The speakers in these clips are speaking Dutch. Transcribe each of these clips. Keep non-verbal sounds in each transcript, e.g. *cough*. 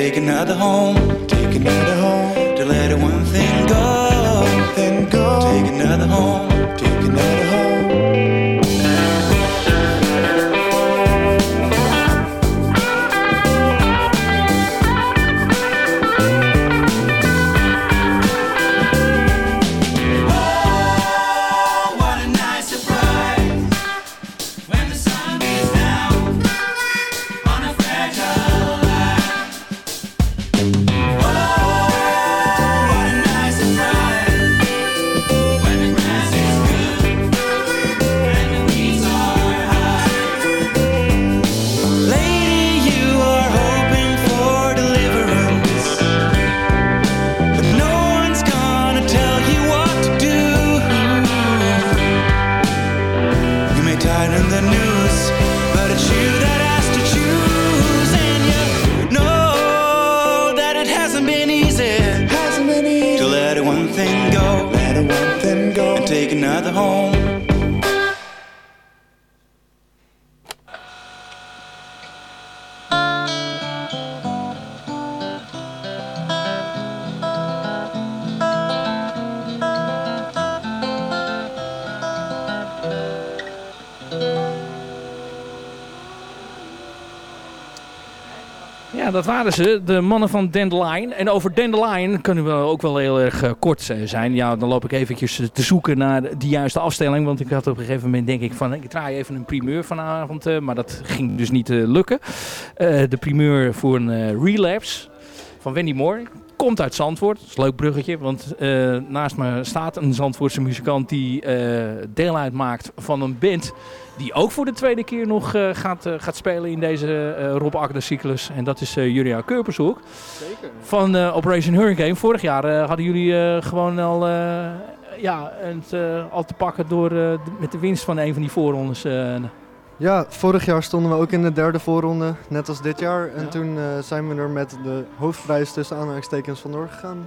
take another home, take another home, to let one thing go, then go, take another home, de mannen van Dandelion. En over Dandelion kunnen we ook wel heel erg eh, kort eh, zijn. Ja, dan loop ik eventjes eh, te zoeken naar de juiste afstelling. Want ik had op een gegeven moment denk ik van... ik draai even een primeur vanavond, maar dat ging dus niet lukken. De primeur voor een relapse van Wendy Moore. Komt uit Zandvoort. Dat is een leuk bruggetje, want naast me staat een Zandvoortse muzikant... die deel uitmaakt van een band die ook voor de tweede keer nog eh, gaat, eh, gaat spelen in deze eh, Rob Agda cyclus. En dat is eh Julia Keurpershoek Zeker. van eh, Operation Hurricane. Vorig jaar eh, hadden jullie eh, gewoon al, eh, ja, het, eh, al te pakken door, eh, de- met de winst van een van die voorrondes. eh. Ja, vorig jaar stonden we ook in de derde voorronde, net als dit jaar. En Ja. toen eh, zijn we er met de hoofdprijs tussen aanhalingstekens vandoor gegaan.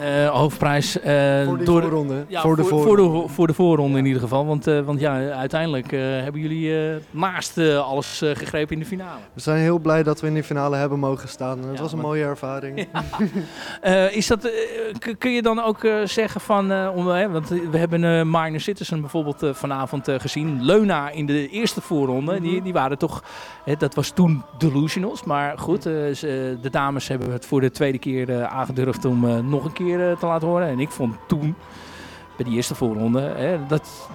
Eh, hoofdprijs eh, voor die door, voorronde. Ja, voor de voor, voorronde. voor de, voor de voorronde in ieder geval. Want, eh, want ja, uiteindelijk eh, hebben jullie eh, naast eh, alles eh, gegrepen in de finale. We zijn heel blij dat we in die finale hebben mogen staan. Het Ja, was een maar- mooie ervaring. Eh, is dat, kun je dan ook eh, zeggen van, eh, om, hè, want we hebben eh Minor Citizen bijvoorbeeld vanavond eh, gezien. Leuna in de eerste voorronde, die, die waren toch, hè, dat was toen Delusionals. Maar goed, eh, ze- de dames hebben het voor de tweede keer eh, aangedurfd om eh, nog een keer eh, te laten horen. En ik vond toen, bij die eerste voorronde, hè, dat,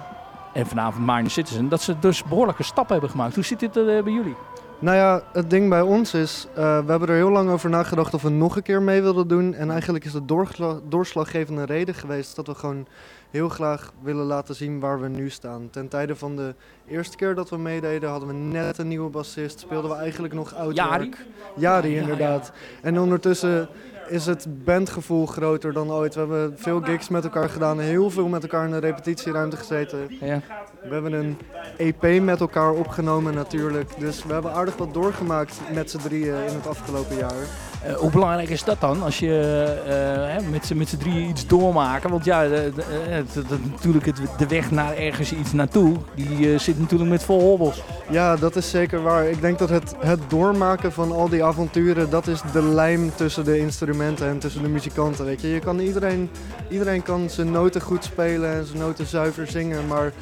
en vanavond Minor Citizen, dat ze dus behoorlijke stappen hebben gemaakt. Hoe zit dit eh, bij jullie? Nou ja, het ding bij ons is, eh, we hebben er heel lang over nagedacht of we nog een keer mee wilden doen. En eigenlijk is de doorgla- doorslaggevende reden geweest dat we gewoon heel graag willen laten zien waar we nu staan. Ten tijde van de eerste keer dat we meededen hadden we net een nieuwe bassist, speelden we eigenlijk nog oud Jari? Jari Ja, inderdaad. En ondertussen is het bandgevoel groter dan ooit. We hebben veel gigs met elkaar gedaan, heel veel met elkaar in de repetitieruimte gezeten. Ja. We hebben een EP met elkaar opgenomen natuurlijk. Dus we hebben aardig wat doorgemaakt met z'n drieën in het afgelopen jaar. Eh, hoe belangrijk is dat dan als je hè, met met z'n drieën iets doormaken? Want ja, eh, natuurlijk de weg naar ergens iets naartoe, die zit natuurlijk met vol hobbels. Ja, dat is zeker waar. Ik denk dat het, het doormaken van al die avonturen, dat is de lijm tussen de instrumenten en tussen de muzikanten. Weet je, je kan iedereen, iedereen kan zijn noten goed spelen en zijn noten zuiver zingen, maar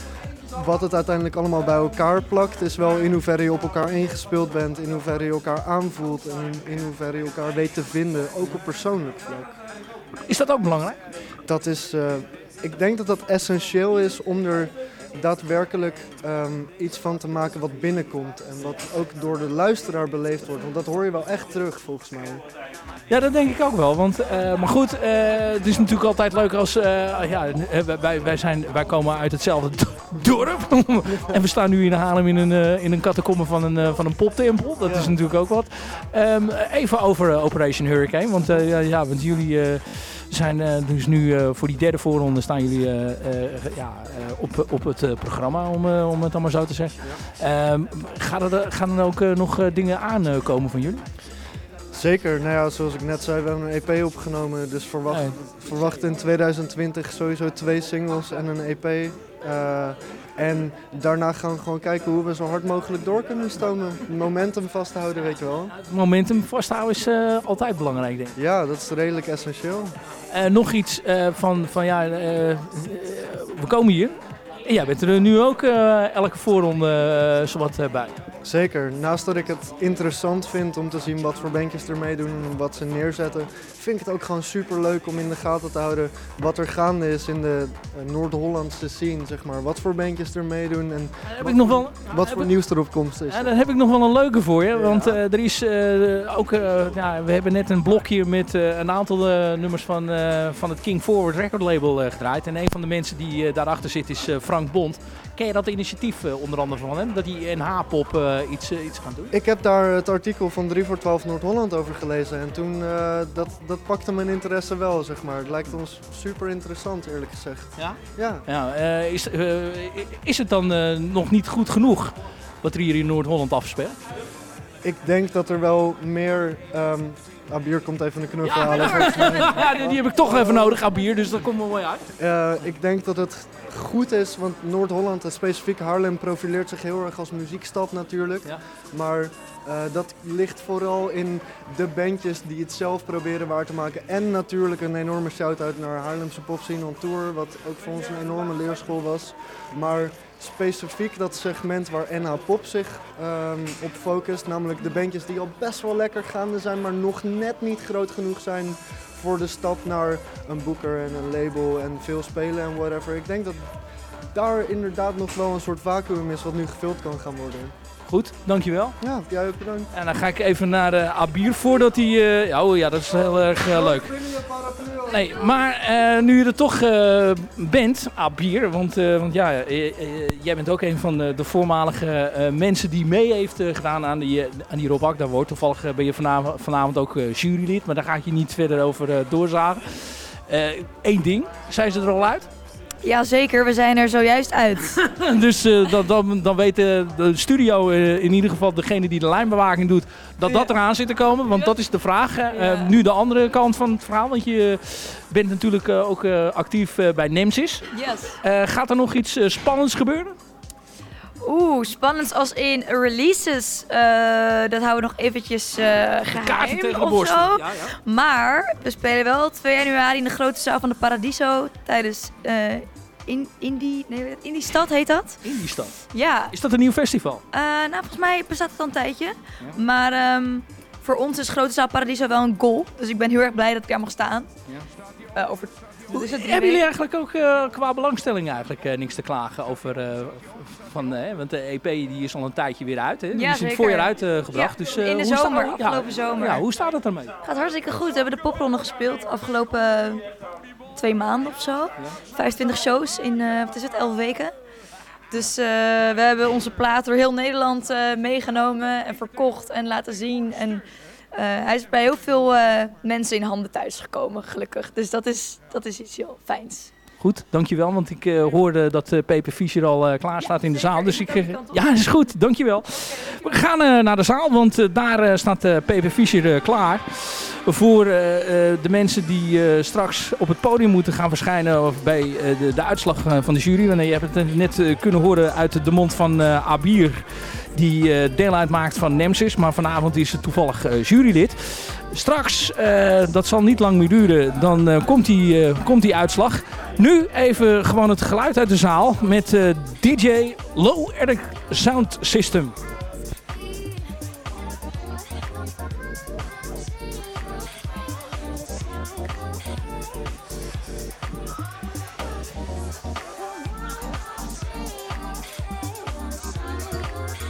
wat het uiteindelijk allemaal bij elkaar plakt, is wel in hoeverre je op elkaar ingespeeld bent, in hoeverre je elkaar aanvoelt en in, hoeverre je elkaar weet te vinden, ook op persoonlijk vlak. Is dat ook belangrijk? Dat is, eh, ik denk dat dat essentieel is om er daadwerkelijk ehm, iets van te maken wat binnenkomt. En wat ook door de luisteraar beleefd wordt. Want dat hoor je wel echt terug volgens mij. Ja, dat denk ik ook wel. Want, eh, maar goed, eh, het is natuurlijk altijd leuk als... eh, ja, wij, wij, zijn, wij komen uit hetzelfde dorp. *laughs* en we staan nu in Haarlem in een, in een catacombe van een, van een poptempel. Dat Ja. is natuurlijk ook wat. Ehm, even over Operation Hurricane. Want, ja, ja, want jullie... zijn eh, dus nu eh, voor die derde voorronde staan jullie eh, ja, op, op het programma, om, om het maar zo te zeggen. Ehm, gaan, er, gaan er ook nog dingen aankomen van jullie? Zeker, nou ja, zoals ik net zei, we hebben een EP opgenomen. Dus verwacht, Nee. verwacht in 2020 sowieso twee singles en een EP. En daarna gaan we gewoon kijken hoe we zo hard mogelijk door kunnen stomen. Momentum vasthouden, weet je wel. Momentum vasthouden is eh, altijd belangrijk, denk ik. Ja, dat is redelijk essentieel. Eh, nog iets eh, van, van ja, we komen hier. En jij bent er nu ook elke voorronde uh, zowat uh, bij. Zeker. Naast dat ik het interessant vind om te zien wat voor bandjes er meedoen en wat ze neerzetten, vind ik het ook gewoon super leuk om in de gaten te houden wat er gaande is in de uh, Noord-Hollandse scene, zeg maar. Wat voor bandjes er meedoen en heb wat, ik nog wel, wat voor nieuws er op komst is. Ja, dan heb ik nog wel een leuke voor je, want ja. er is ook, ja, we hebben net een blokje met een aantal nummers van, van het King Forward record label gedraaid. En een van de mensen die daarachter zit is Frank Bond. Ken je dat initiatief onder andere van hem? Dat die NH-pop iets, iets gaan doen? Ik heb daar het artikel van 3 voor 12 Noord-Holland over gelezen. En toen, dat, dat pakte mijn interesse wel, zeg maar. Het lijkt ons super interessant, eerlijk gezegd. Ja? Ja. ja is, is het dan nog niet goed genoeg wat er hier in Noord-Holland afspeelt? Ik denk dat er wel meer... Um, Abier komt even een knuffel halen. *laughs* Ja, die, die heb ik toch even nodig, Abier, dus dat komt wel mooi uit. Uh, ik denk dat het goed is, want Noord-Holland en specifiek Haarlem profileert zich heel erg als muziekstad natuurlijk. Ja. Maar uh, dat ligt vooral in de bandjes die het zelf proberen waar te maken. En natuurlijk een enorme shout-out naar Haarlemse Popscene on Tour, wat ook voor ons een enorme leerschool was. Maar specifiek dat segment waar NH Pop zich um, op focust, namelijk de bandjes die al best wel lekker gaande zijn, maar nog net niet groot genoeg zijn voor de stap naar een boeker en een label en veel spelen en whatever. Ik denk dat daar inderdaad nog wel een soort vacuüm is wat nu gevuld kan gaan worden. Goed, dankjewel. Ja, jij ook bedankt. En dan ga ik even naar uh, Abir voordat hij... Uh, ja, oh, ja, dat is heel erg uh, leuk. Nee, maar nu je er toch bent, Abir, want, want ja, jij bent ook een van de, de voormalige mensen die mee heeft gedaan aan die, aan die Rob wordt. Toevallig ben je vanavond, vanavond ook jurylid, maar daar ga ik je niet verder over doorzagen. Eén ding, zijn ze er al uit? Jazeker, we zijn er zojuist uit. *laughs* dus uh, dan, dan, dan weet de, studio, uh, in ieder geval degene die de lijnbewaking doet, dat dat eraan zit te komen. Want dat is de vraag. Ja. Uh, nu de andere kant van het verhaal, want je bent natuurlijk ook actief bij Nemesis. Yes. gaat er nog iets spannends gebeuren? Oeh, spannend als in releases. Uh, dat houden we nog eventjes uh, geheim Kaarten tegen de borst. Ja, ja. Maar we spelen wel 2 januari in de grote zaal van de Paradiso tijdens uh, in, Indie, nee, Indie Stad heet dat. Indie Stad? Ja. Is dat een nieuw festival? nou, volgens mij bestaat het al een tijdje. Ja. Maar um, voor ons is Grote Zaal Paradiso wel een goal. Dus ik ben heel erg blij dat ik daar mag staan. Ja. over Hebben jullie eigenlijk ook uh, qua belangstelling eigenlijk uh, niks te klagen over? Uh, van, want de EP die is al een tijdje weer uit. Hè? Die ja, is in het voorjaar uitgebracht. Ja, dus, in de zomer, staat, afgelopen ja, zomer. Ja, hoe staat het ermee? Gaat hartstikke goed. We hebben de popronde gespeeld afgelopen twee maanden of zo. 25 shows in, wat is het, 11 weken. Dus we hebben onze plaat door heel Nederland meegenomen en verkocht en laten zien. En hij is bij heel veel uh, mensen in handen thuisgekomen, gelukkig. Dus dat is, dat is iets heel fijns. Goed, dankjewel. Want ik uh, hoorde dat uh, Peper Fischer al uh, klaar staat ja, in de zaal. Dus ik, ja, is goed. Dankjewel. We gaan naar de zaal, want daar staat Peper Fischer klaar. Voor de mensen die straks op het podium moeten gaan verschijnen bij de, de, uitslag van de jury. Want je hebt het net kunnen horen uit de mond van Abir die deel uitmaakt van Nemesis. Maar vanavond is ze toevallig jurylid. Straks, uh, dat zal niet lang meer duren, dan komt, die, komt die uitslag. Nu even gewoon het geluid uit de zaal met DJ Low Eric Sound System.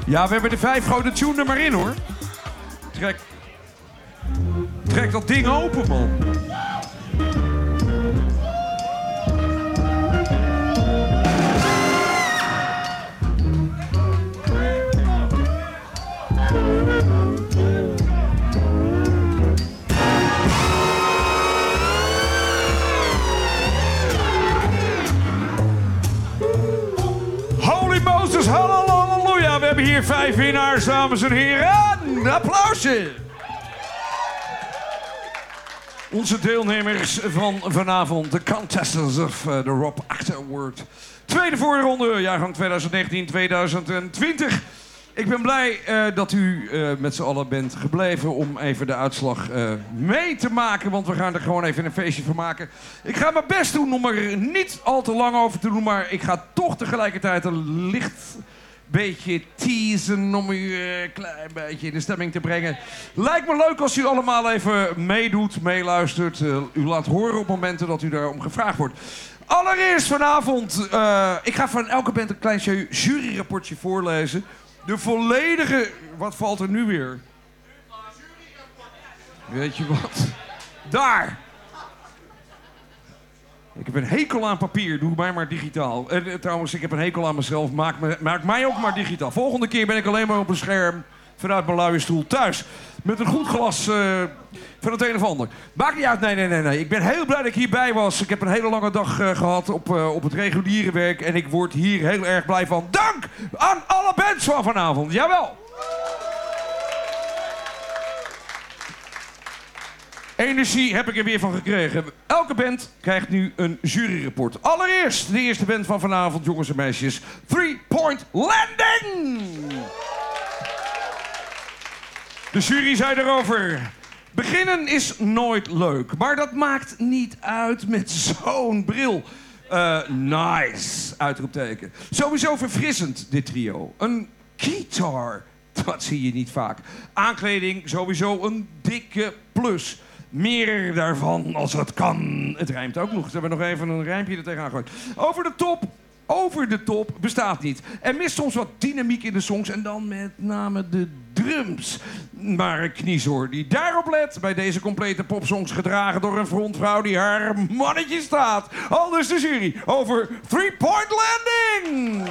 Ja, we hebben de vijf grote tune er maar in hoor. Trek. Trek dat ding open, man. Holy Moses, halleluja. We hebben hier vijf winnaars, dames en heren. Applausje. Onze deelnemers van vanavond, de contestants of uh, de Rob Actor Award. Tweede voorronde, jaargang 2019-2020. Ik ben blij uh, dat u uh, met z'n allen bent gebleven om even de uitslag uh, mee te maken. Want we gaan er gewoon even een feestje van maken. Ik ga mijn best doen om er niet al te lang over te doen. Maar ik ga toch tegelijkertijd een licht beetje teasen om u een klein beetje in de stemming te brengen. Lijkt me leuk als u allemaal even meedoet, meeluistert. u laat horen op momenten dat u daarom gevraagd wordt. Allereerst vanavond, ik ga van elke band een klein juryrapportje voorlezen. De volledige... Wat valt er nu weer? Weet je wat? Daar! Ik heb een hekel aan papier. Doe mij maar digitaal. En, eh, trouwens, ik heb een hekel aan mezelf. Maak, maak mij ook maar digitaal. Volgende keer ben ik alleen maar op een scherm vanuit mijn luie stoel thuis. Met een goed glas uh, van het een of ander. Maakt niet uit. Nee, nee, nee, nee. Ik ben heel blij dat ik hierbij was. Ik heb een hele lange dag gehad op, op het reguliere werk. En ik word hier heel erg blij van. Dank aan alle bands van vanavond. Jawel. Energie heb ik er weer van gekregen. Elke band krijgt nu een juryrapport. Allereerst de eerste band van vanavond, jongens en meisjes. Three Point Landing! De jury zei erover. Beginnen is nooit leuk, maar dat maakt niet uit met zo'n bril. Uh, nice, uitroepteken. Sowieso verfrissend, dit trio. Een guitar, dat zie je niet vaak. Aankleding, sowieso een dikke plus. Meer daarvan als het kan. Het rijmt ook nog. Ze hebben nog even een rijmpje er tegenaan gegooid. Over de top, over de top bestaat niet. Er mist soms wat dynamiek in de songs en dan met name de drums. Maar een kniezoor die daarop let bij deze complete popsongs gedragen door een frontvrouw die haar mannetje staat. Al dus de jury over Three Point Landing.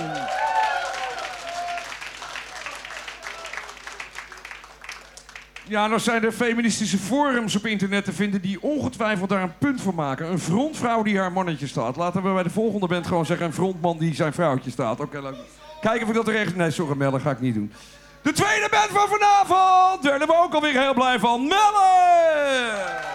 Ja, nou zijn er feministische forums op internet te vinden die ongetwijfeld daar een punt van maken. Een frontvrouw die haar mannetje staat. Laten we bij de volgende band gewoon zeggen een frontman die zijn vrouwtje staat. Oké, leuk. Kijken of ik dat er echt... Nee, sorry Melle, ga ik niet doen. De tweede band van vanavond! Daar zijn we ook alweer heel blij van. Melle!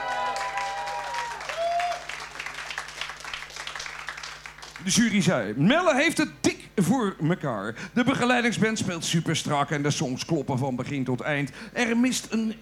De jury zei, Melle heeft het voor mekaar. De begeleidingsband speelt super strak en de songs kloppen van begin tot eind. Er mist een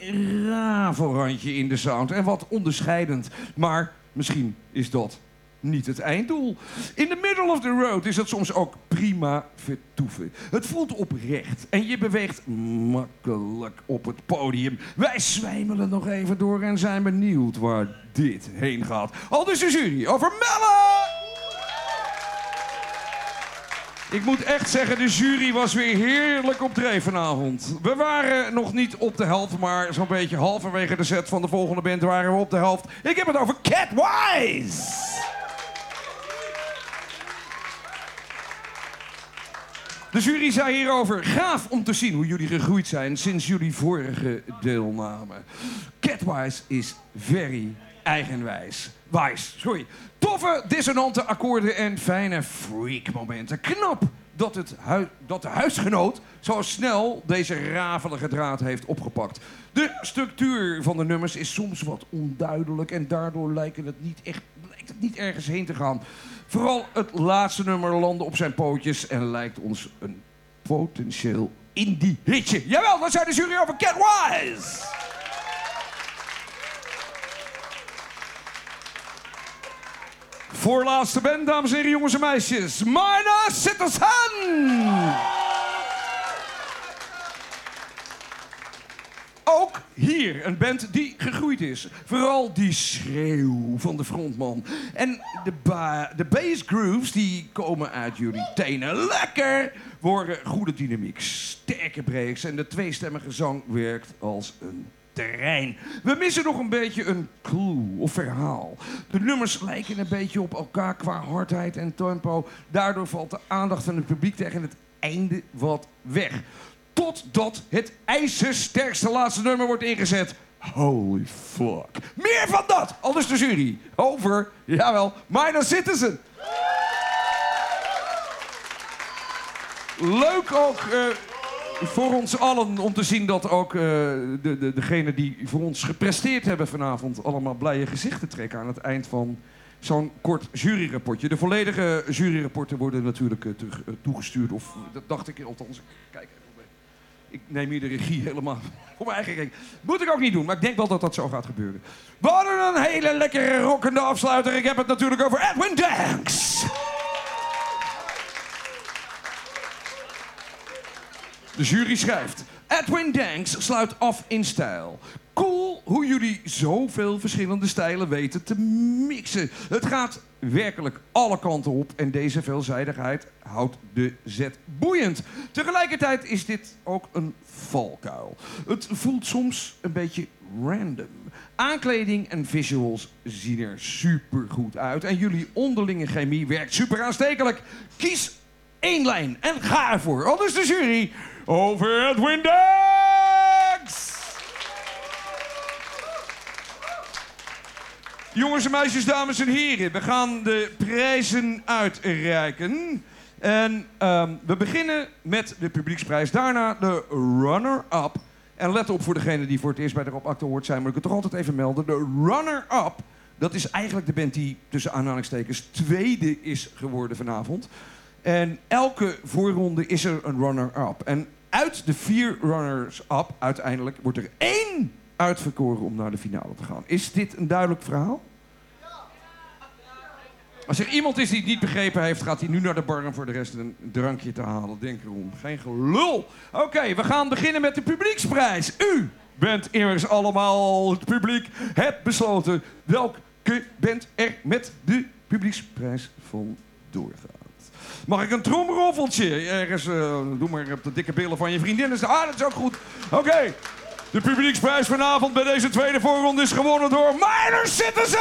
rafelrandje in de sound en wat onderscheidend. Maar misschien is dat niet het einddoel. In the middle of the road is het soms ook prima vertoeven. Het voelt oprecht en je beweegt makkelijk op het podium. Wij zwijmelen nog even door en zijn benieuwd waar dit heen gaat. Al dus de jury over Melle! Ik moet echt zeggen, de jury was weer heerlijk op dreef vanavond. We waren nog niet op de helft, maar zo'n beetje halverwege de set van de volgende band waren we op de helft. Ik heb het over Catwise! De jury zei hierover: gaaf om te zien hoe jullie gegroeid zijn sinds jullie vorige deelname. Catwise is very eigenwijs. Wise, sorry. Toffe, dissonante akkoorden en fijne freak-momenten. Knap dat, het dat de huisgenoot zo snel deze rafelige draad heeft opgepakt. De structuur van de nummers is soms wat onduidelijk en daardoor lijkt het niet, echt, lijkt het niet ergens heen te gaan. Vooral het laatste nummer landde op zijn pootjes en lijkt ons een potentieel indie hitje. Jawel, dat zijn de jury over Catwise! Voorlaatste band, dames en heren, jongens en meisjes. Minor Citizen! Ook hier een band die gegroeid is. Vooral die schreeuw van de frontman. En de, de bass grooves die komen uit jullie tenen. Lekker! Worden goede dynamiek, sterke breaks en de tweestemmige zang werkt als een terrein. We missen nog een beetje een clue of verhaal. De nummers lijken een beetje op elkaar qua hardheid en tempo. Daardoor valt de aandacht van het publiek tegen het einde wat weg. Totdat het ijzersterkste laatste nummer wordt ingezet. Holy fuck. Meer van dat! Al dus de jury. Over, jawel, Minor Citizen. Leuk ook... Uh, voor ons allen om te zien dat ook uh, de, de, degenen die voor ons gepresteerd hebben vanavond... allemaal blije gezichten trekken aan het eind van zo'n kort juryrapportje. De volledige juryrapporten worden natuurlijk uh, terug, uh, toegestuurd. Of dat dacht ik althans. Kijk. Ik neem hier de regie helemaal *laughs* voor mijn eigen rekening. Moet ik ook niet doen, maar ik denk wel dat dat zo gaat gebeuren. We hadden een hele lekkere rockende afsluiter. Ik heb het natuurlijk over Edwin Danks. De jury schrijft. Edwin Danks sluit af in stijl. Cool hoe jullie zoveel verschillende stijlen weten te mixen. Het gaat werkelijk alle kanten op en deze veelzijdigheid houdt de zet boeiend. Tegelijkertijd is dit ook een valkuil. Het voelt soms een beetje random. Aankleding en visuals zien er super goed uit en jullie onderlinge chemie werkt super aanstekelijk. Kies één lijn en ga ervoor. Is de jury over Edwin Dags. Jongens en meisjes, dames en heren, we gaan de prijzen uitreiken. En um, we beginnen met de publieksprijs. Daarna de runner-up. En let op voor degenen die voor het eerst bij de Rob Acte Award zijn, moet ik het toch altijd even melden. De runner-up, dat is eigenlijk de band die tussen aanhalingstekens tweede is geworden vanavond. En elke voorronde is er een runner-up. En uit de vier runners-up uiteindelijk wordt er één uitverkoren om naar de finale te gaan. Is dit een duidelijk verhaal? Als er iemand is die het niet begrepen heeft, gaat hij nu naar de bar om voor de rest een drankje te halen. Denk erom. Geen gelul. Oké, we gaan beginnen met de publieksprijs. U bent immers allemaal het publiek. Hebt besloten welke bent er met de publieksprijs van doorgaat. Mag ik een tromroffeltje? Ergens, uh, doe maar op de dikke billen van je vriendin. Ah, dat is ook goed. Oké. De publieksprijs vanavond bij deze tweede voorronde is gewonnen door Minor Citizen!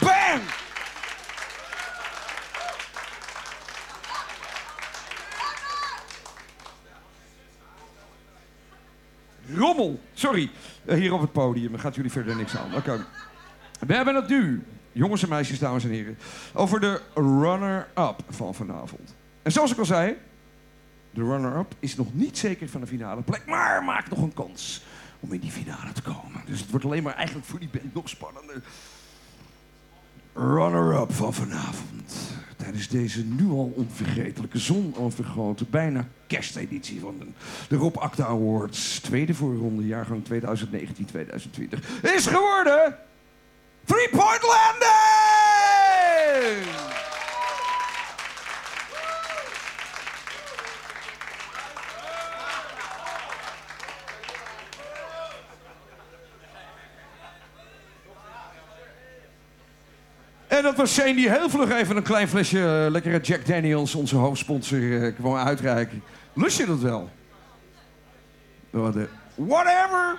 Bam! Rommel, sorry. Uh, hier op het podium. Gaat jullie verder niks aan. Oké. We hebben het nu, jongens en meisjes, dames en heren, over de runner-up van vanavond. En zoals ik al zei, de runner-up is nog niet zeker van de finale plek, maar maakt nog een kans om in die finale te komen. Dus het wordt alleen maar eigenlijk voor die band nog spannender. Runner-up van vanavond. Tijdens deze nu al onvergetelijke zonovergrote, bijna kersteditie van de, de Rob Acta Awards. Tweede voorronde, jaargang 2019-2020. Is geworden... Three Point Landing! En dat was Shane die heel vlug even een klein flesje uh, lekkere Jack Daniels, onze hoofdsponsor, uh, kwam uitreiken. Lust je dat wel? Whatever!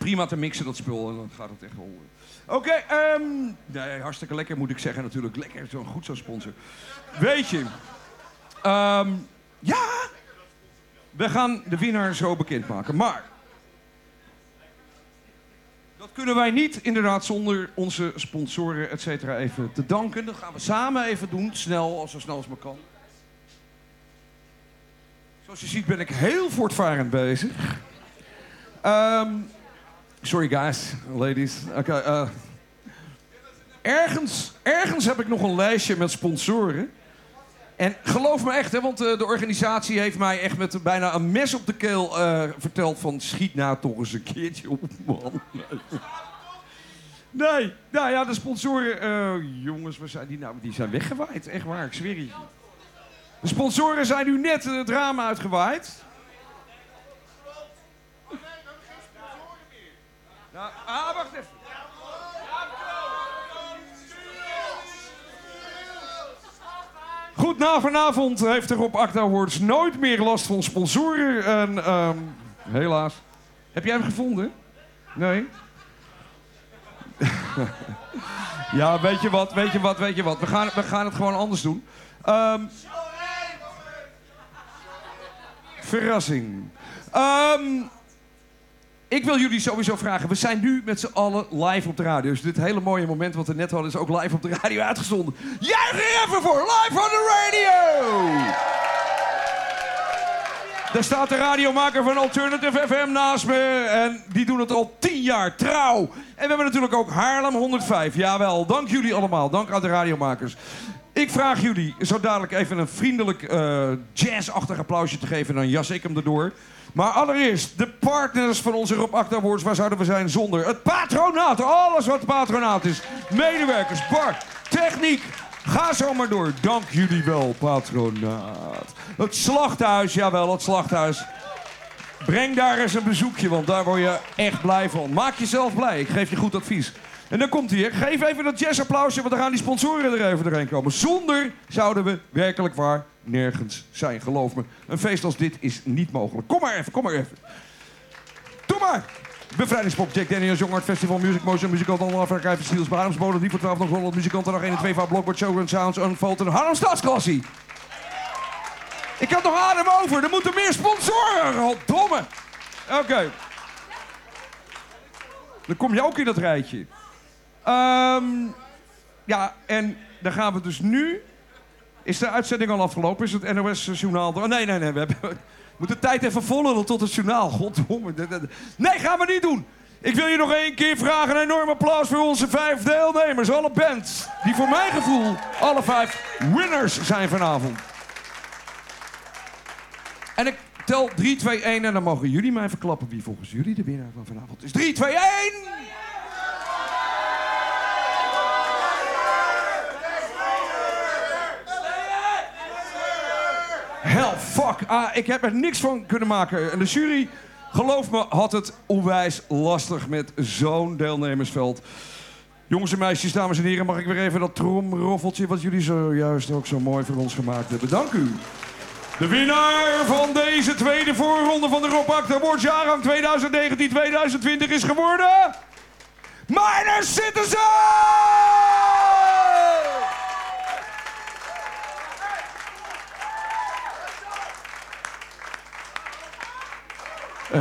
Prima te mixen dat spul en dan gaat het echt wel. Oké, okay, um, nee, hartstikke lekker moet ik zeggen natuurlijk. Lekker, zo goed zo'n sponsor. Weet je, um, ja, we gaan de winnaar zo bekendmaken. Maar dat kunnen wij niet inderdaad zonder onze sponsoren, et cetera, even te danken. Dat gaan we samen even doen, snel, zo snel als maar kan. Zoals je ziet ben ik heel voortvarend bezig. Um, sorry guys, ladies. Uh, ergens, ergens heb ik nog een lijstje met sponsoren. En geloof me echt, hè, want uh, de organisatie heeft mij echt met bijna een mes op de keel uh, verteld van... schiet nou toch eens een keertje op, man. Nee, nou ja, de sponsoren... Jongens, waar zijn die nou? Die zijn weggewaaid, echt waar, ik zweer je. De sponsoren zijn nu net het raam uitgewaaid. Nou, ah, wacht even. Goed, na vanavond heeft de Rob Acta nooit meer last van sponsoren. En um, helaas. Heb jij hem gevonden? Nee? *laughs* ja, weet je wat, weet je wat, weet je wat. We gaan, we gaan het gewoon anders doen. Um, verrassing. Um, ik wil jullie sowieso vragen. We zijn nu met z'n allen live op de radio. Dus dit hele mooie moment wat we net hadden is ook live op de radio uitgezonden. Juich er even voor! Live on the radio! Daar staat de radiomaker van Alternative FM naast me. En die doen het al tien jaar trouw. En we hebben natuurlijk ook Haarlem 105. Jawel, dank jullie allemaal. Dank aan de radiomakers. Ik vraag jullie zo dadelijk even een vriendelijk uh, jazzachtig applausje te geven. Dan jas ik hem erdoor. Maar allereerst, de partners van onze Rob Awards. Waar zouden we zijn zonder het patronaat? Alles wat patronaat is. Medewerkers, bar, techniek. Ga zo maar door. Dank jullie wel, patronaat. Het slachthuis, jawel, het slachthuis. Breng daar eens een bezoekje, want daar word je echt blij van. Maak jezelf blij, ik geef je goed advies. En dan komt hij. Geef even dat jazzapplausje, want dan gaan die sponsoren er even doorheen komen. Zonder zouden we werkelijk waar nergens zijn, geloof me. Een feest als dit is niet mogelijk. Kom maar even, kom maar even. Doe maar! Bevrijdingspop, Jack Daniels, Jongart Festival, Music Motion, Muzikant Allemaal Afrika, Steels, Bademsbodem, Die voor 12 nog Holland, Muzikanten nog 1 en 2 van Blockboard, Showground Sounds, Unfold en Harlem Stadsklassie. Ik had nog adem over, er moeten meer sponsoren, domme. Oké. Dan kom je ook in dat rijtje. Um, ja, en dan gaan we dus nu... Is de uitzending al afgelopen? Is het NOS-journaal... Oh, nee, nee, nee. We hebben... moeten tijd even volgen tot het journaal. Goddomme. Nee, gaan we niet doen. Ik wil je nog één keer vragen. Een enorm applaus voor onze vijf deelnemers. Alle bands. Die voor mijn gevoel alle vijf winners zijn vanavond. En ik tel 3, 2, 1 en dan mogen jullie mij verklappen wie volgens jullie de winnaar van vanavond is. 3, 2, 1! Hell, fuck. Ah, ik heb er niks van kunnen maken. En de jury, geloof me, had het onwijs lastig met zo'n deelnemersveld. Jongens en meisjes, dames en heren, mag ik weer even dat tromroffeltje... wat jullie zojuist ook zo mooi voor ons gemaakt hebben. Dank u. De winnaar van deze tweede voorronde van de Rob Awards jaargang 2019-2020 is geworden... Minor Citizen! *laughs*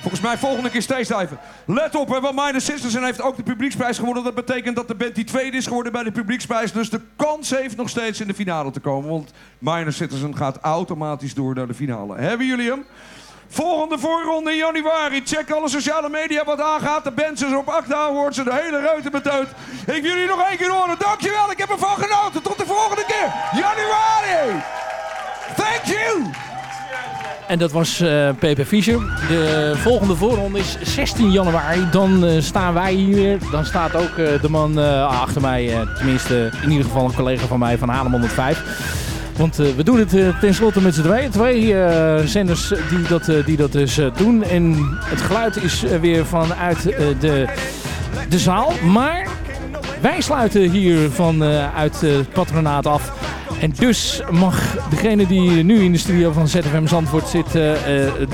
Volgens mij volgende keer stijfstijven. Let op, want Minor Citizen heeft ook de publieksprijs gewonnen. Dat betekent dat de band die tweede is geworden bij de publieksprijs... dus de kans heeft nog steeds in de finale te komen. Want Minor Citizen gaat automatisch door naar de finale. Hebben jullie hem? Volgende voorronde in januari. Check alle sociale media wat aangaat. De bands is op Acta Awards en de hele ruiten beteut. Ik wil jullie nog één keer horen. Dankjewel, ik heb ervan genoten. Tot de volgende keer. Januari. Thank you. En dat was uh, eh, PP Fischer. De volgende voorronde is 16 januari. Dan uh, staan wij hier. Dan staat ook uh, de man achter mij. tenminste, in ieder geval een collega van mij van Haarlem 105. Want uh, we doen het uh, tenslotte met z'n tweeën. Twee uh, zenders die dat, die dat dus doen. En het geluid is weer vanuit de, de zaal. Maar wij sluiten hier vanuit het patronaat af. En dus mag degene die nu in de studio van ZFM Zandvoort zit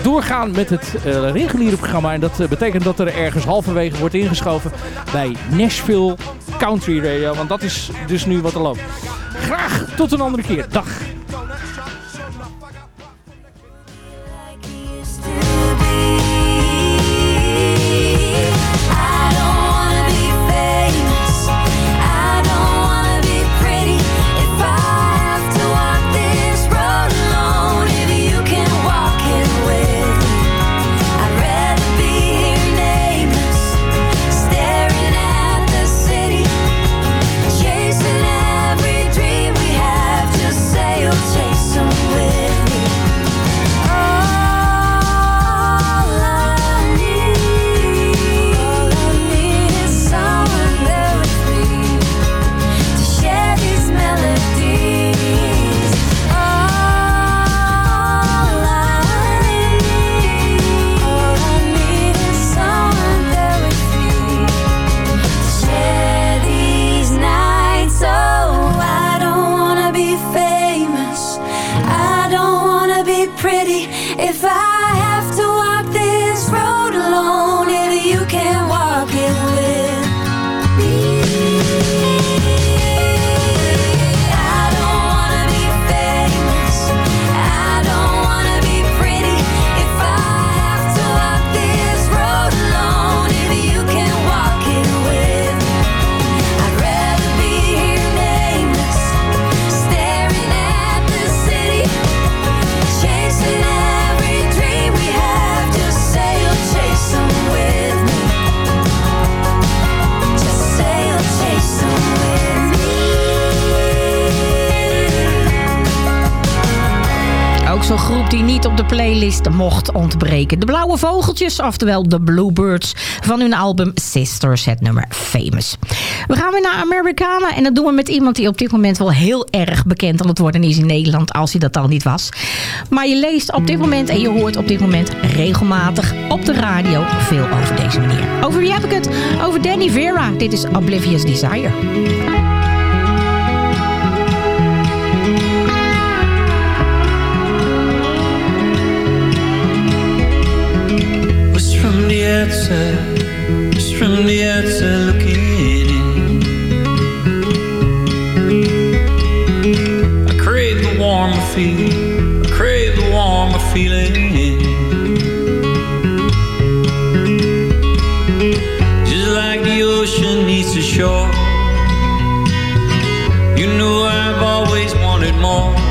doorgaan met het reguliere programma. En dat betekent dat er ergens halverwege wordt ingeschoven bij Nashville Country Radio. Want dat is dus nu wat er loopt. Graag tot een andere keer. Dag. op de playlist mocht ontbreken. De Blauwe Vogeltjes, oftewel de Bluebirds, van hun album Sisters, het nummer Famous. We gaan weer naar Americana en dat doen we met iemand die op dit moment wel heel erg bekend aan het worden is in Nederland, als hij dat al niet was. Maar je leest op dit moment en je hoort op dit moment regelmatig op de radio veel over deze manier Over wie heb ik het? Over Danny Vera. Dit is Oblivious Desire. outside, just from the outside looking in. I crave the feel, I crave the Just like the ocean needs the shore, you know I've always wanted more.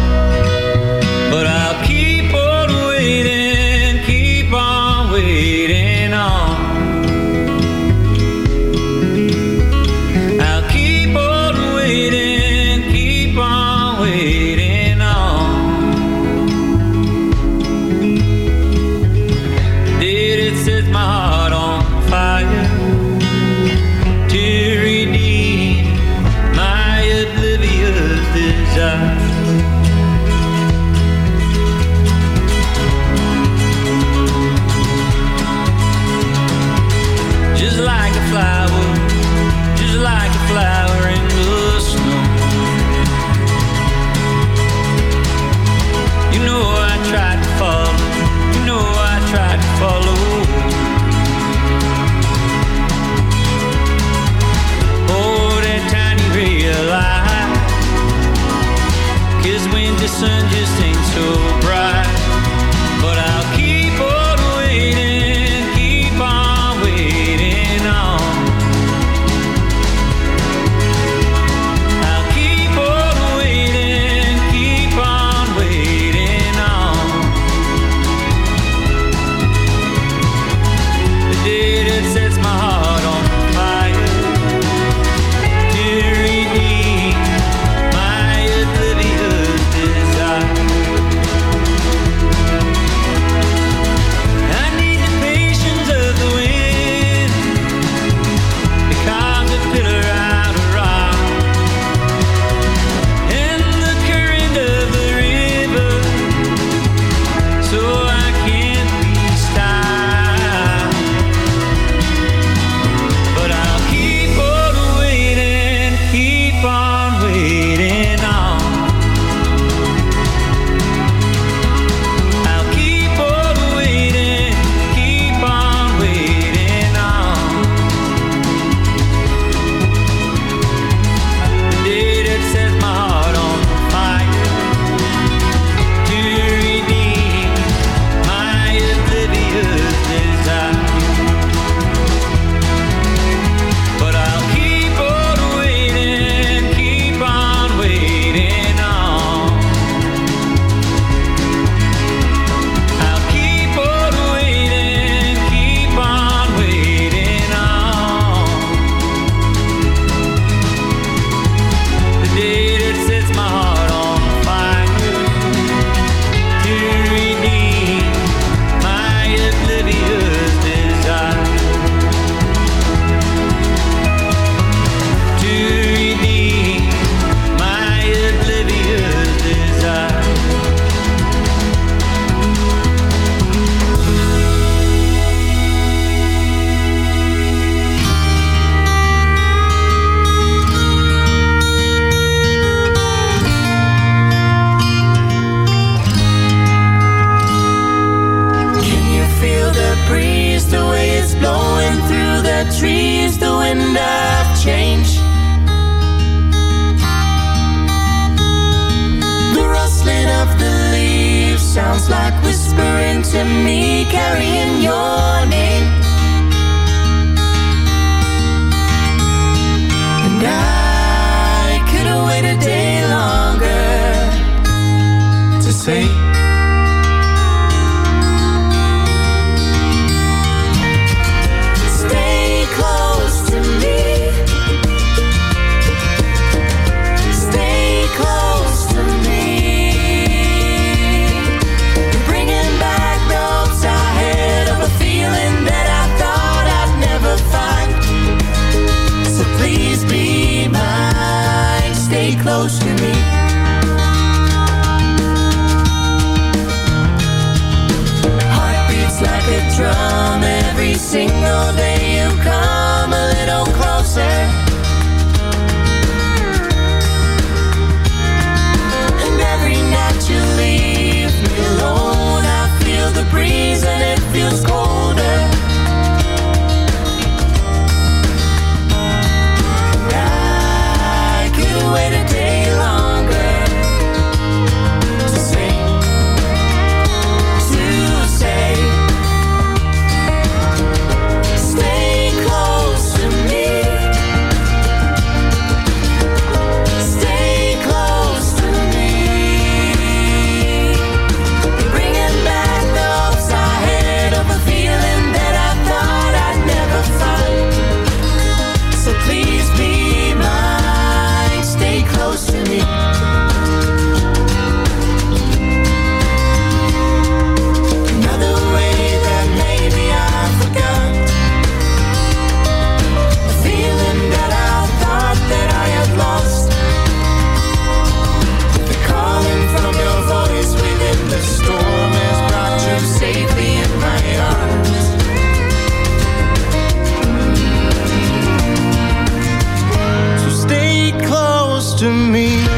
To me.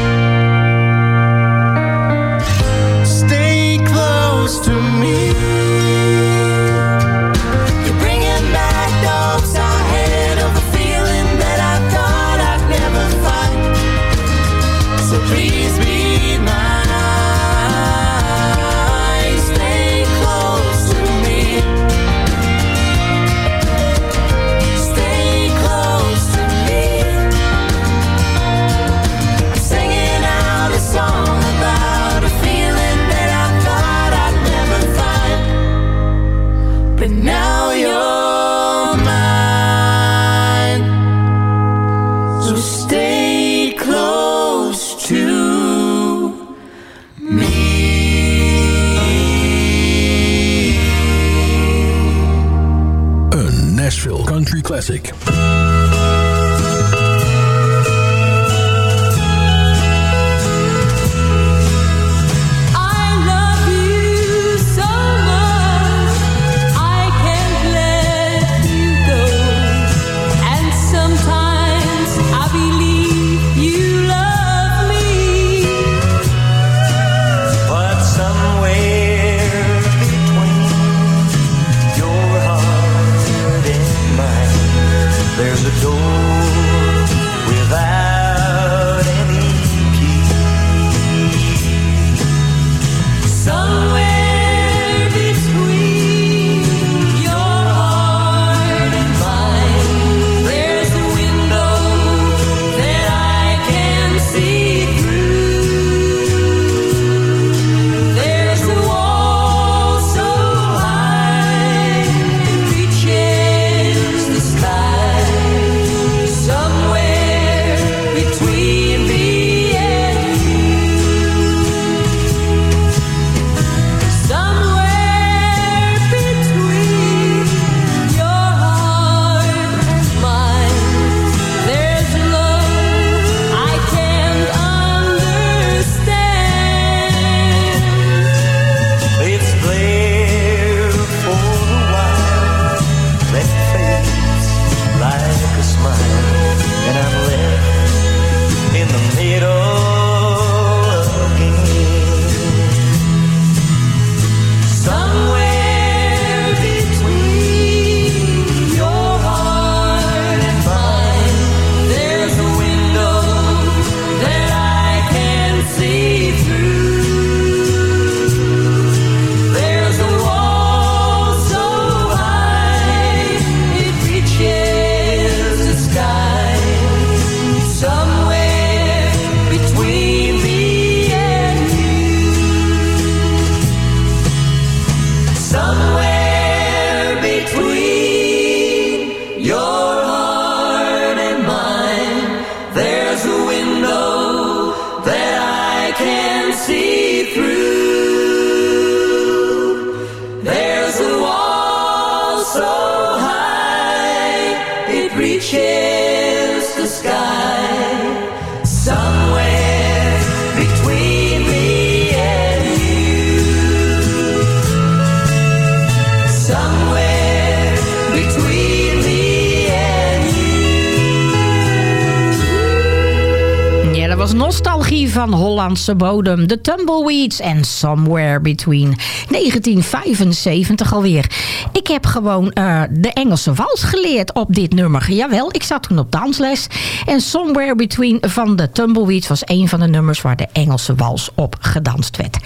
Nostalgie van Hollandse bodem. De Tumbleweeds en Somewhere Between. 1975 alweer. Ik heb gewoon eh, de Engelse wals geleerd op dit nummer. Jawel, ik zat toen op dansles. En Somewhere Between van de Tumbleweeds was een van de nummers waar de Engelse wals op gedanst werd.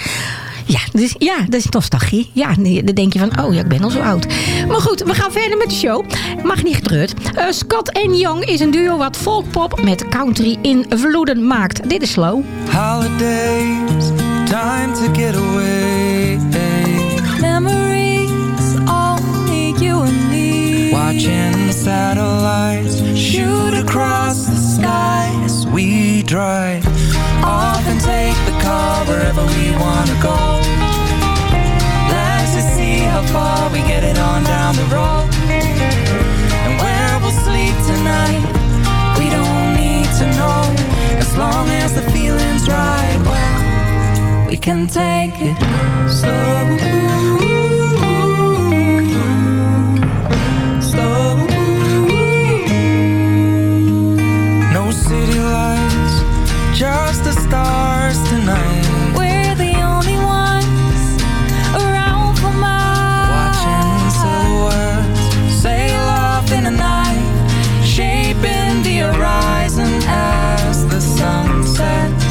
Ja, dus, ja, dat is nostalgie. Ja, dan denk je van, oh ja, ik ben al zo oud. Maar goed, we gaan verder met de show. Mag niet getreurd. Uh, Scott en Young is een duo wat folkpop met country invloeden maakt. Dit is slow. Holidays, time to get away. Memories, only you and me. Watching satellites shoot across the sky as we drive. Off and take the car wherever we wanna go. Let's just see how far we get it on down the road. And where we'll sleep tonight, we don't need to know. As long as the feeling's right, well, we can take it slow. Stars tonight. We're the only ones around for miles. Watching silhouettes sail off in the night, shaping the horizon as the sun sets.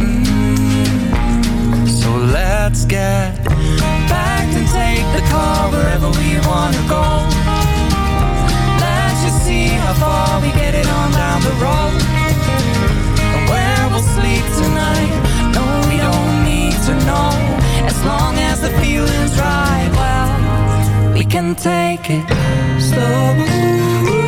Mm, So let's get back and take the car wherever we wanna go. Right, well, we can take it. Slow.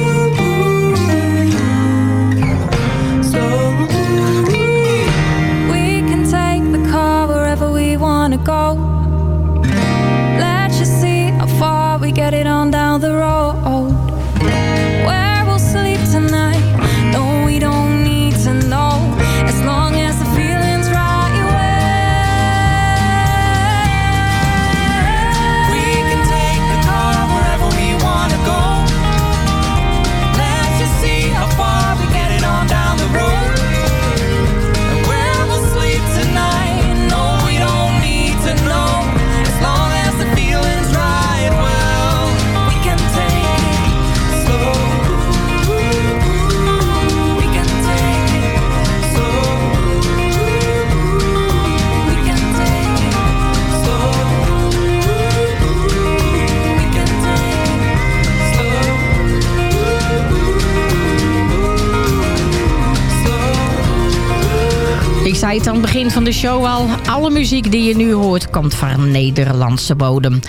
Zei het aan het begin van de show al. Alle muziek die je nu hoort komt van Nederlandse bodem.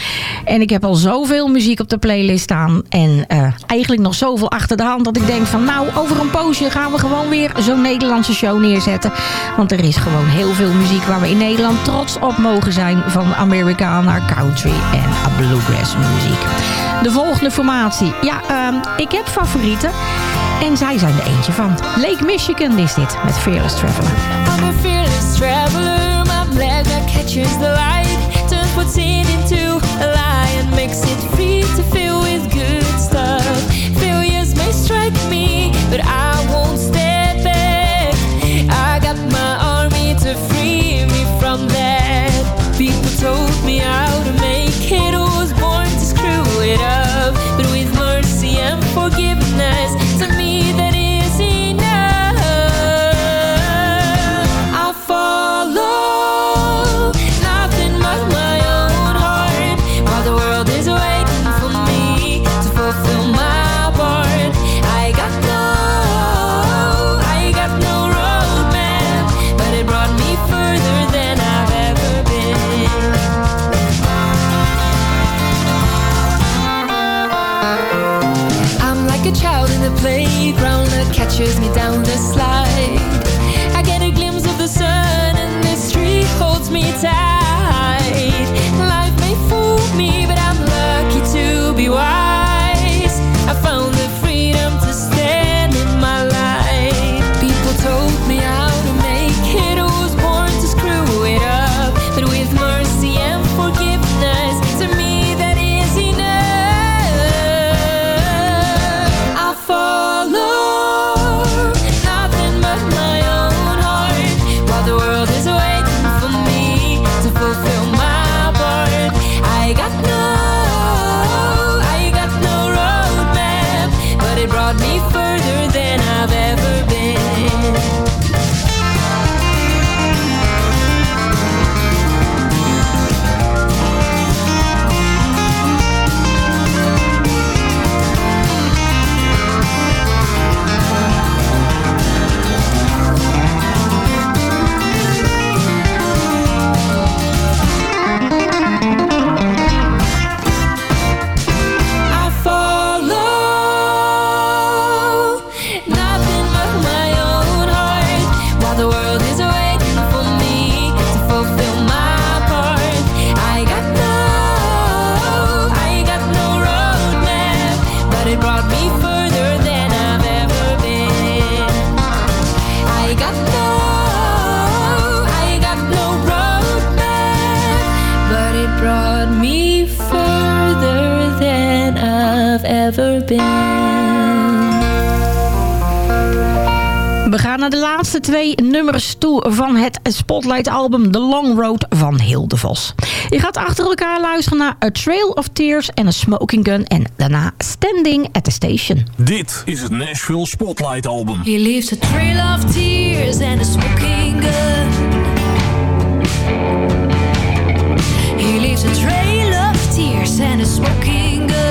En ik heb al zoveel muziek op de playlist staan. En eh, eigenlijk nog zoveel achter de hand dat ik denk van... nou, over een poosje gaan we gewoon weer zo'n Nederlandse show neerzetten. Want er is gewoon heel veel muziek waar we in Nederland trots op mogen zijn. Van Americana, country en bluegrass muziek. De volgende formatie. Ja, ehm, ik heb favorieten. En zij zijn er eentje van. Lake Michigan is dit met Fearless Traveler. I'm a fearless traveler. My that catches the light. What's in into a lie and makes it free to fill with good stuff. Failures may strike nummers toe van het Spotlight-album The Long Road van Hilde Vos. Je gaat achter elkaar luisteren naar A Trail of Tears en A Smoking Gun en daarna Standing at the Station. Dit is het Nashville Spotlight-album. He leaves a trail of tears and a smoking gun. Trail of tears and a smoking gun.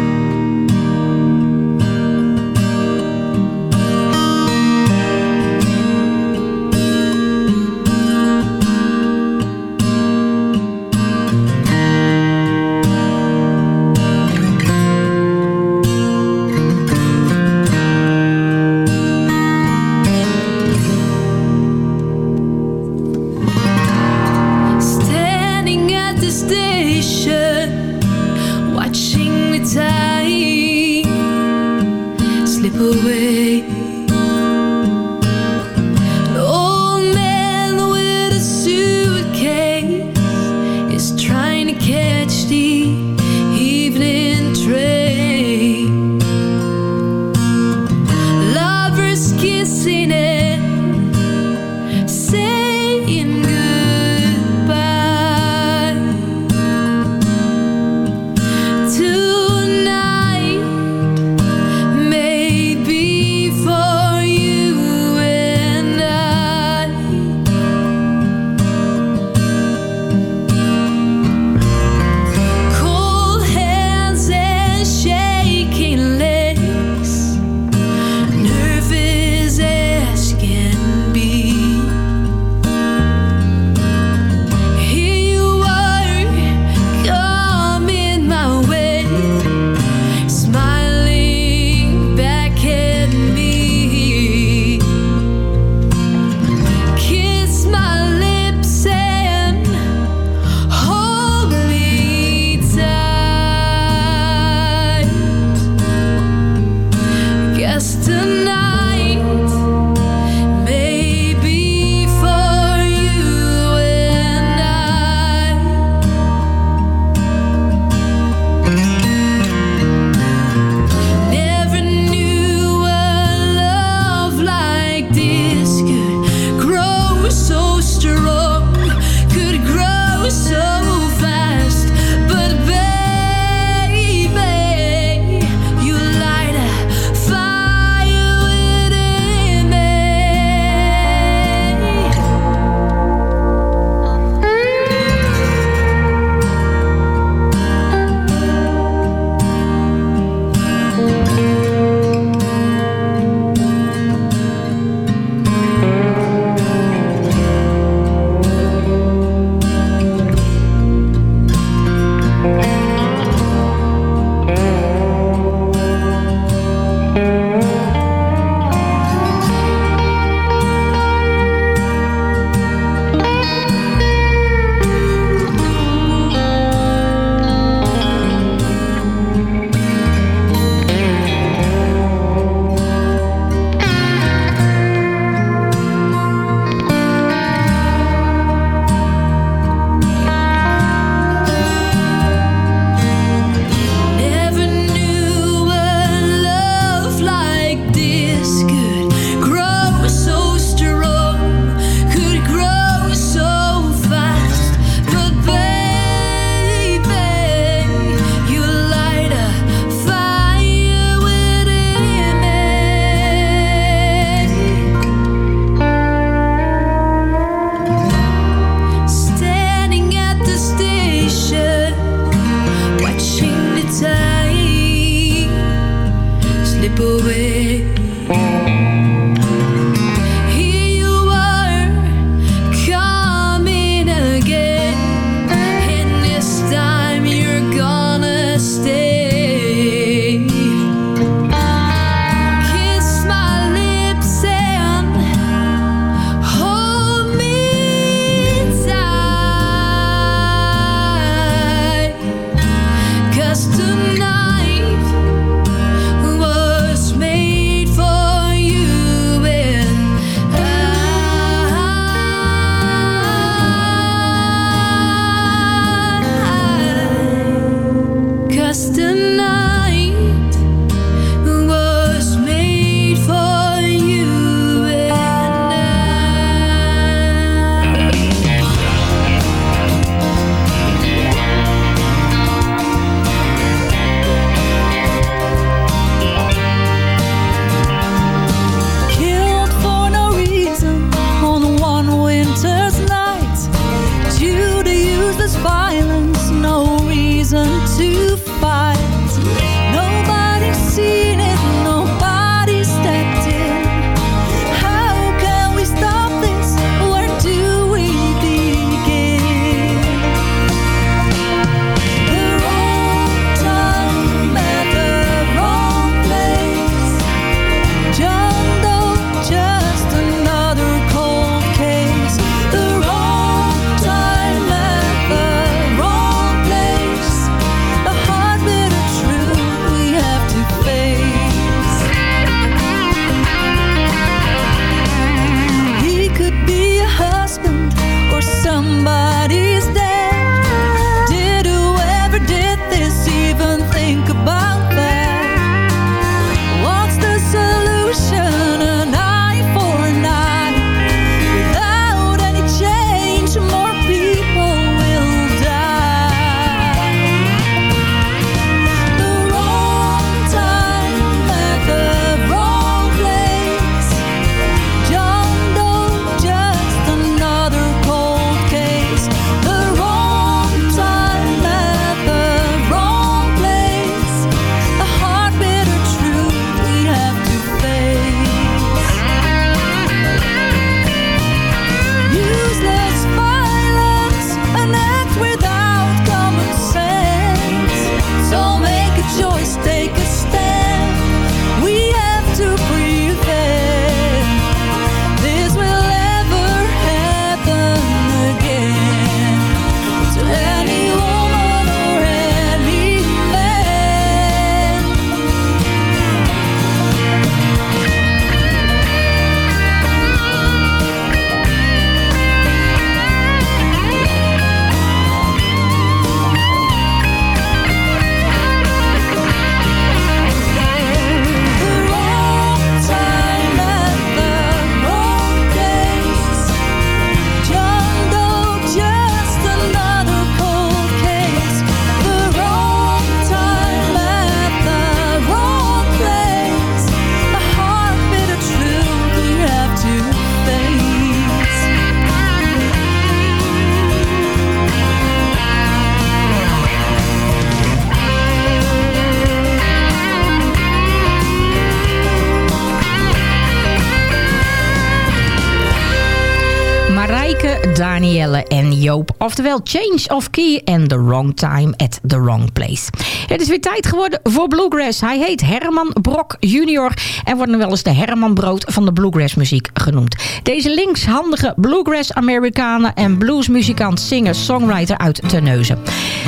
Danielle en Joop. Oftewel Change of Key and The Wrong Time at The Wrong Place. Het is weer tijd geworden voor Bluegrass. Hij heet Herman Brock Jr. en wordt nu wel eens de Herman Brood van de Bluegrass muziek genoemd. Deze linkshandige Bluegrass Amerikanen en bluesmuzikant, zinger, songwriter uit Terneuzen.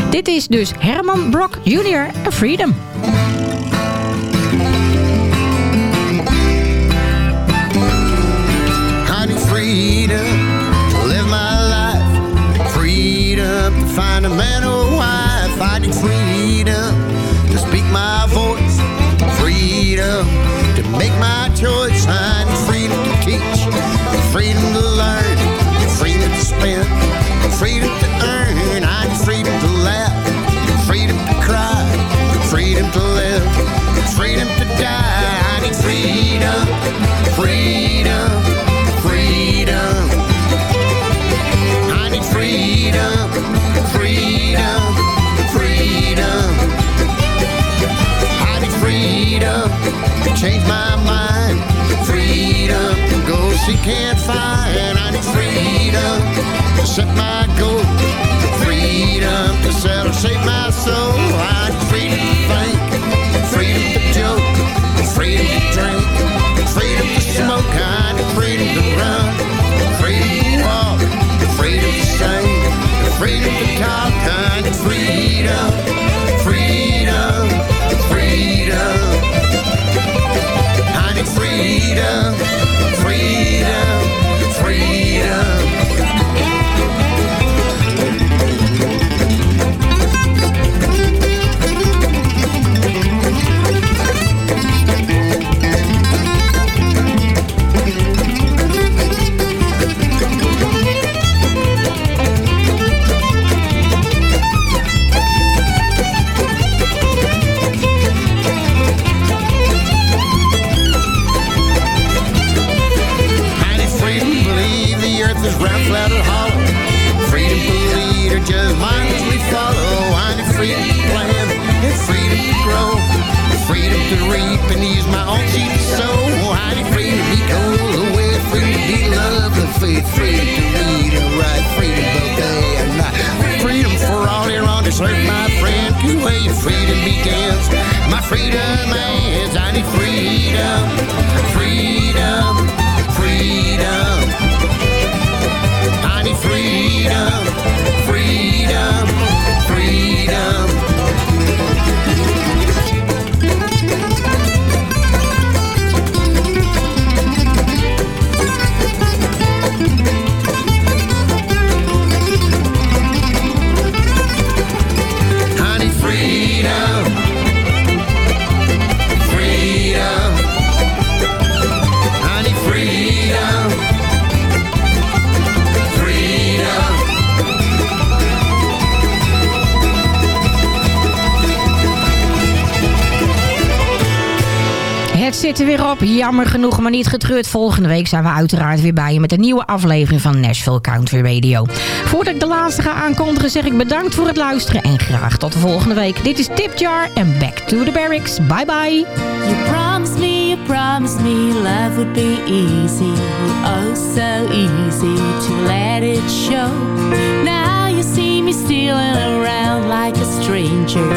Dit is dus Herman Brock Jr. en Freedom. freedom find a man or a wife, I decree she can't find. I need freedom to set niet getreurd. Volgende week zijn we uiteraard weer bij je met een nieuwe aflevering van Nashville Country Radio. Voordat ik de laatste ga aankondigen, zeg ik bedankt voor het luisteren en graag tot de volgende week. Dit is Tip Jar en Back to the Barracks. Bye bye. You promised me, you promised me love would be easy. Oh, so easy to let it show. Now you see me stealing around like a stranger,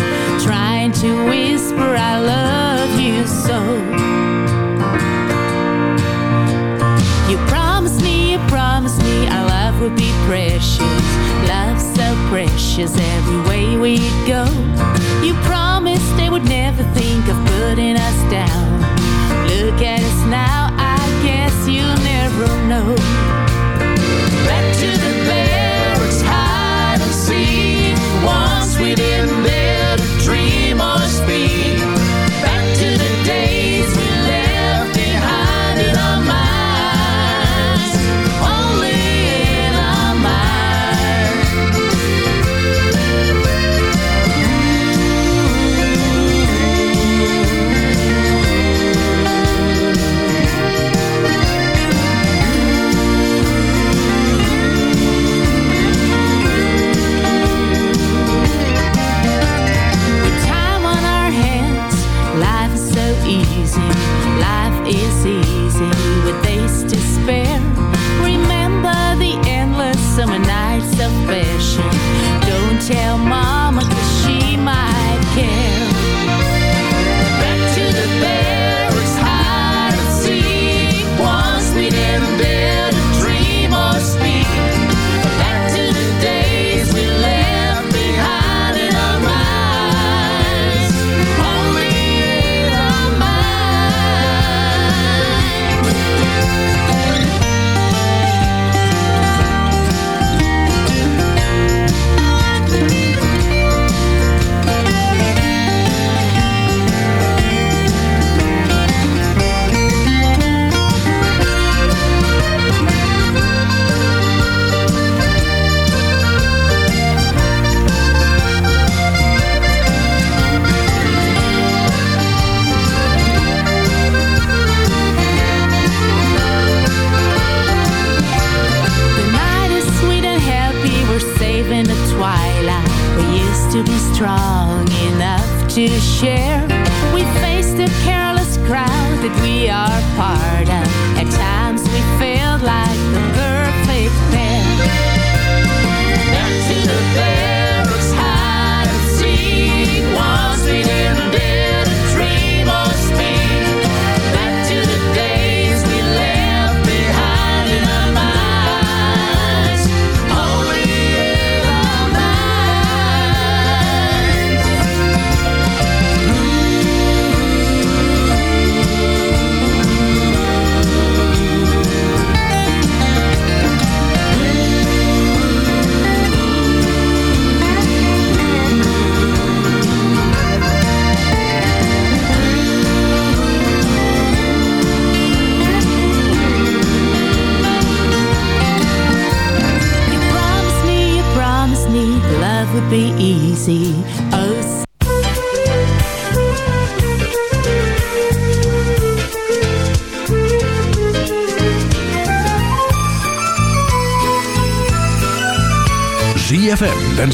trying to whisper, I love you so. Would be precious. Love so precious every way we go. You promised they would never think of putting us down. Look at us now, I guess you'll never know. Back to the barracks, hide and seek. Once we didn't